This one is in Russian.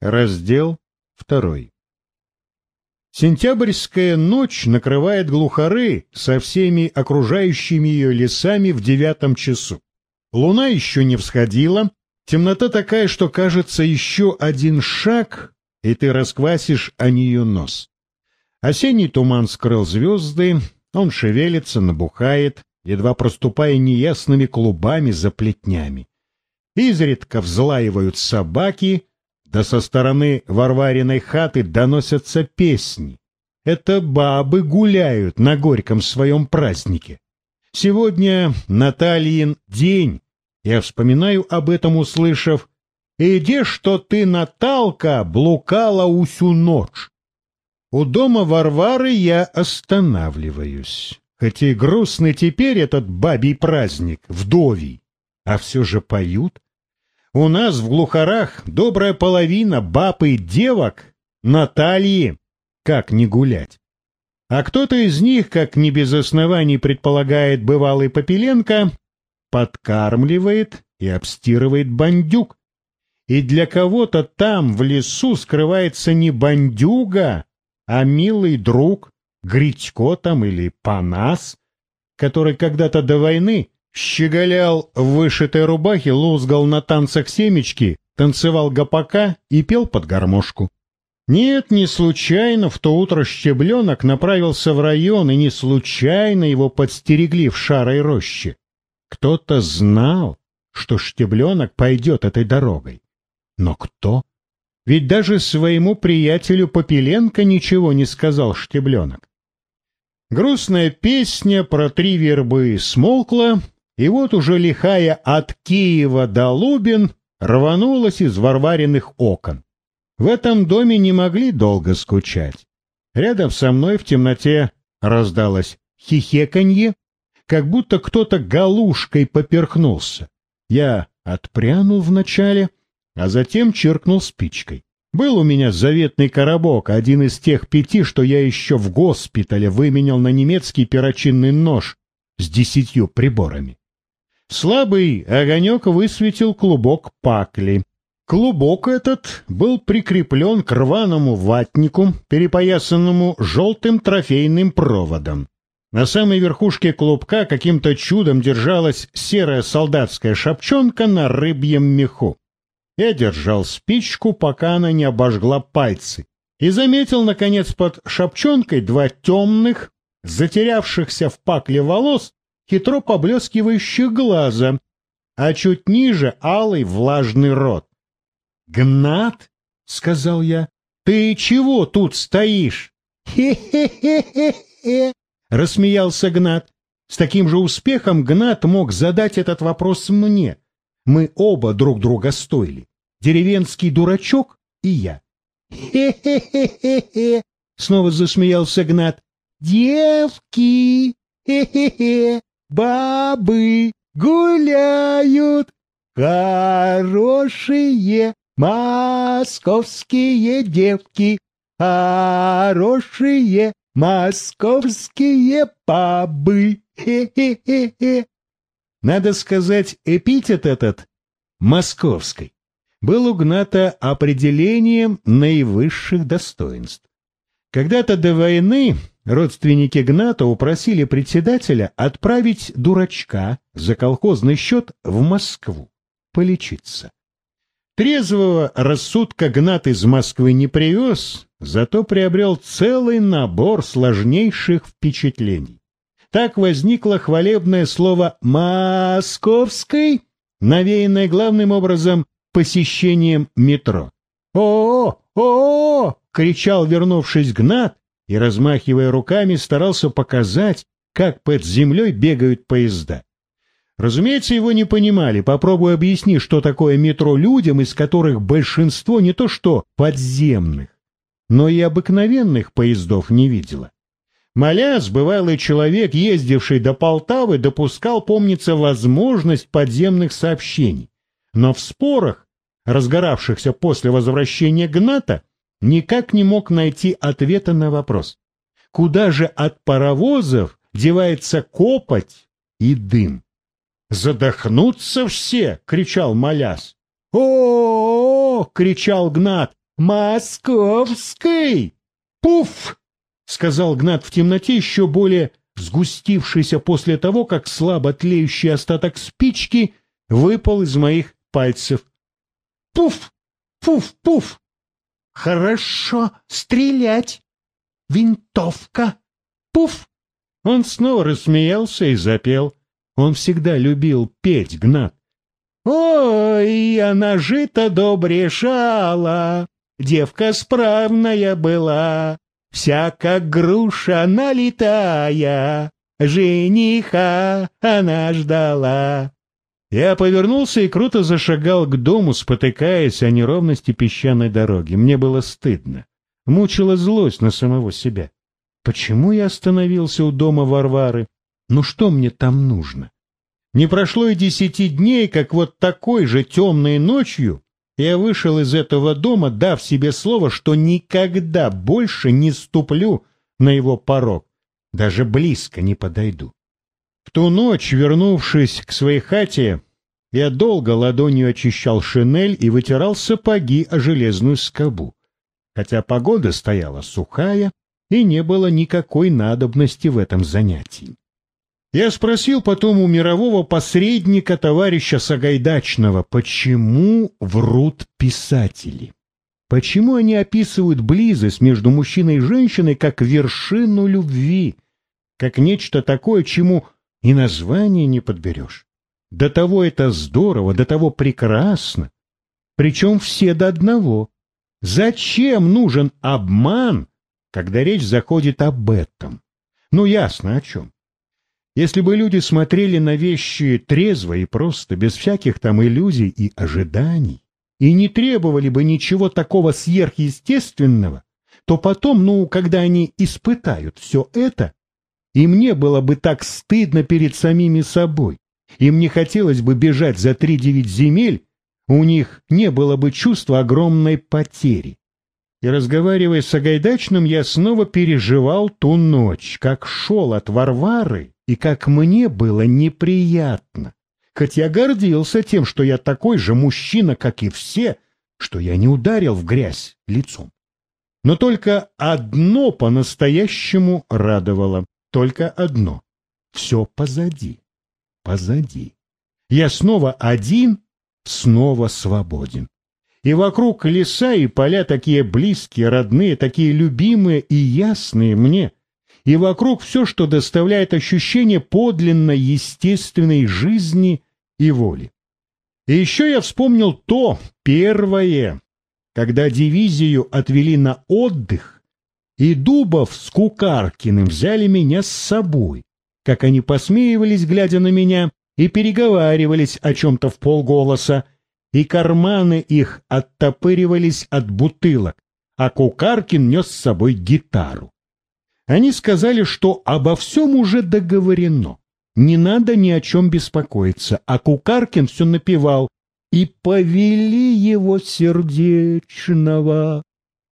Раздел второй. Сентябрьская ночь накрывает глухары со всеми окружающими ее лесами в девятом часу. Луна еще не всходила, темнота такая, что кажется еще один шаг, и ты расквасишь о нее нос. Осенний туман скрыл звезды, он шевелится, набухает, едва проступая неясными клубами за плетнями. Изредка взлаивают собаки, да со стороны Варвариной хаты доносятся песни. Это бабы гуляют на горьком своем празднике. Сегодня Натальин день. Я вспоминаю об этом, услышав «Иди, что ты, Наталка, блукала усю ночь». У дома Варвары я останавливаюсь. Хотя и грустный теперь этот бабий праздник, вдовий, а все же поют. У нас в глухарах добрая половина баб и девок Натальи, как не гулять. А кто-то из них, как не без оснований предполагает бывалый Попеленко, подкармливает и обстирывает бандюк. И для кого-то там, в лесу, скрывается не бандюга, а милый друг, Гритько там или Панас, который когда-то до войны щеголял в вышитой рубахе, лузгал на танцах семечки, танцевал гопака и пел под гармошку. Нет, не случайно в то утро Щебленок направился в район, и не случайно его подстерегли в шарой роще. Кто-то знал, что Штебленок пойдет этой дорогой. Но кто? Ведь даже своему приятелю Попеленко ничего не сказал Штебленок. Грустная песня про три вербы смолкла, и вот уже лихая от Киева до Лубин рванулась из варваренных окон. В этом доме не могли долго скучать. Рядом со мной в темноте раздалось хихеканье, как будто кто-то галушкой поперхнулся. Я отпрянул вначале, а затем чиркнул спичкой. Был у меня заветный коробок, один из тех пяти, что я еще в госпитале выменял на немецкий перочинный нож с десятью приборами. Слабый огонек высветил клубок пакли. Клубок этот был прикреплен к рваному ватнику, перепоясанному желтым трофейным проводом. На самой верхушке клубка каким-то чудом держалась серая солдатская шапчонка на рыбьем меху. Я держал спичку, пока она не обожгла пальцы, и заметил, наконец, под шапчонкой два темных, затерявшихся в пакле волос, хитро поблескивающих глаза, а чуть ниже алый влажный рот. «Гнат?» — сказал я. «Ты чего тут стоишь?» «Хе-хе-хе-хе-хе!» — рассмеялся Гнат. С таким же успехом Гнат мог задать этот вопрос мне. Мы оба друг друга стоили. Деревенский дурачок и я. «Хе-хе-хе-хе-хе!» — снова засмеялся Гнат. «Девки! Хе-хе-хе! Бабы гуляют! Хорошие московские девки! Хорошие московские бабы! Хе-хе-хе-хе!» Надо сказать, эпитет этот «московской» был у Гната определением наивысших достоинств. Когда-то до войны родственники Гната упросили председателя отправить дурачка за колхозный счет в Москву полечиться. Трезвого рассудка Гнат из Москвы не привез, зато приобрел целый набор сложнейших впечатлений. Так возникло хвалебное слово «московской», навеянное главным образом посещением метро. «О-о! О-о!» — кричал, вернувшись Гнат, и, размахивая руками, старался показать, как под землей бегают поезда. Разумеется, его не понимали. Попробуй объясни, что такое метро людям, из которых большинство не то что подземных, но и обыкновенных поездов не видела. Моляс, бывалый человек, ездивший до Полтавы, допускал, помнится, возможность подземных сообщений. Но в спорах, разгоравшихся после возвращения Гната, никак не мог найти ответа на вопрос. Куда же от паровозов девается копоть и дым? «Задохнутся все!» — кричал Моляс. о, -о, -о кричал Гнат. Московской! Пуф! — сказал Гнат в темноте, еще более сгустившийся после того, как слабо тлеющий остаток спички выпал из моих пальцев. Пуф! Пуф! Пуф! Хорошо стрелять! Винтовка! Пуф! Он снова рассмеялся и запел. Он всегда любил петь, Гнат. Ой, она жито добрешала, девка справная была, вся как груша налетая, жениха она ждала. Я повернулся и круто зашагал к дому, спотыкаясь о неровности песчаной дороги. Мне было стыдно. Мучила злость на самого себя. Почему я остановился у дома Варвары? Ну что мне там нужно? Не прошло и десяти дней, как вот такой же темной ночью я вышел из этого дома, дав себе слово, что никогда больше не ступлю на его порог, даже близко не подойду. В ту ночь, вернувшись к своей хате, я долго ладонью очищал шинель и вытирал сапоги о железную скобу, хотя погода стояла сухая и не было никакой надобности в этом занятии. Я спросил потом у мирового посредника товарища Сагайдачного, почему врут писатели? Почему они описывают близость между мужчиной и женщиной как вершину любви, как нечто такое, чему и название не подберешь? До того это здорово, до того прекрасно. Причем все до одного. Зачем нужен обман, когда речь заходит об этом? Ну, ясно о чем. Если бы люди смотрели на вещи трезво и просто, без всяких там иллюзий и ожиданий, и не требовали бы ничего такого сверхъестественного, то потом, ну, когда они испытают все это, им не было бы так стыдно перед самими собой, им не хотелось бы бежать за три-девять земель, у них не было бы чувства огромной потери. И разговаривая с Агайдачным, я снова переживал ту ночь, как шел от Варвары и как мне было неприятно. Хоть я гордился тем, что я такой же мужчина, как и все, что я не ударил в грязь лицом. Но только одно по-настоящему радовало, только одно — все позади, позади. Я снова один, снова свободен. И вокруг леса и поля такие близкие, родные, такие любимые и ясные мне, и вокруг все, что доставляет ощущение подлинно естественной жизни и воли. И еще я вспомнил то первое, когда дивизию отвели на отдых, и Дубов с Кукаркиным взяли меня с собой, как они посмеивались, глядя на меня, и переговаривались о чем-то в полголоса, и карманы их оттопыривались от бутылок, а Кукаркин нес с собой гитару. Они сказали, что обо всем уже договорено. Не надо ни о чем беспокоиться, а Кукаркин все напевал «И повели его сердечного